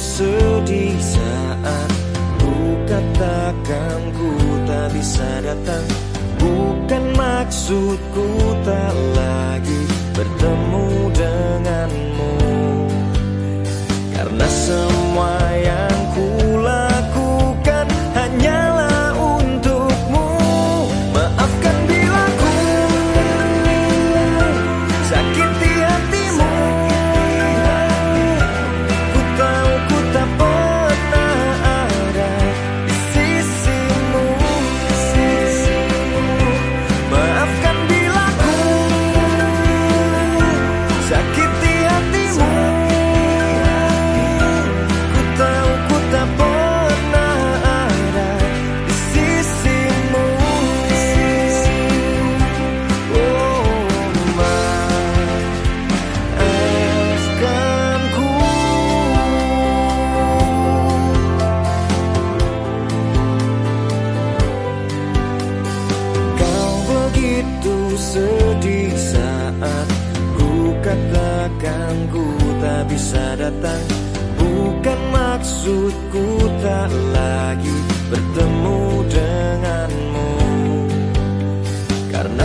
sedih saat ku katakan ku tak bisa datang. Bukan maksudku sedih saat ku katakan ku tak bisa datang. Bukan maksudku tak lagi bertemu denganmu. Karena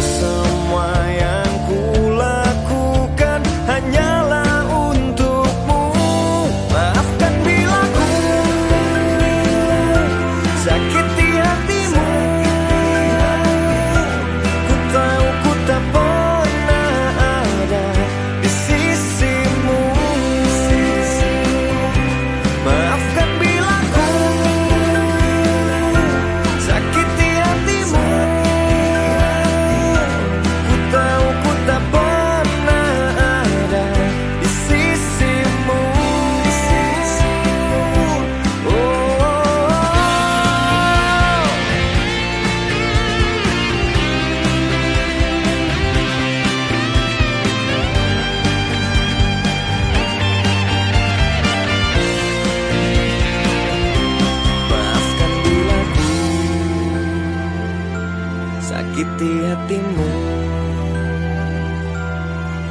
menyakiti hatimu.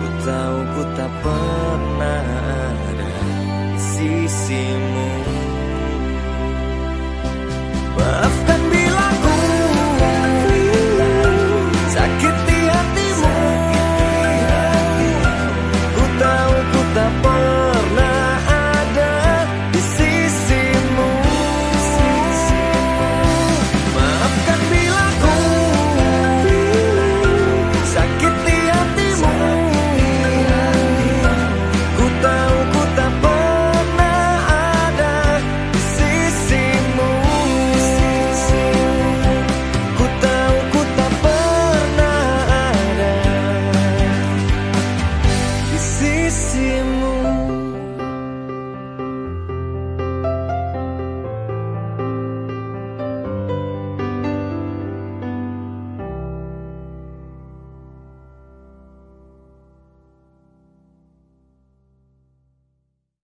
Ku tahu ku tak pernah ada sisimu.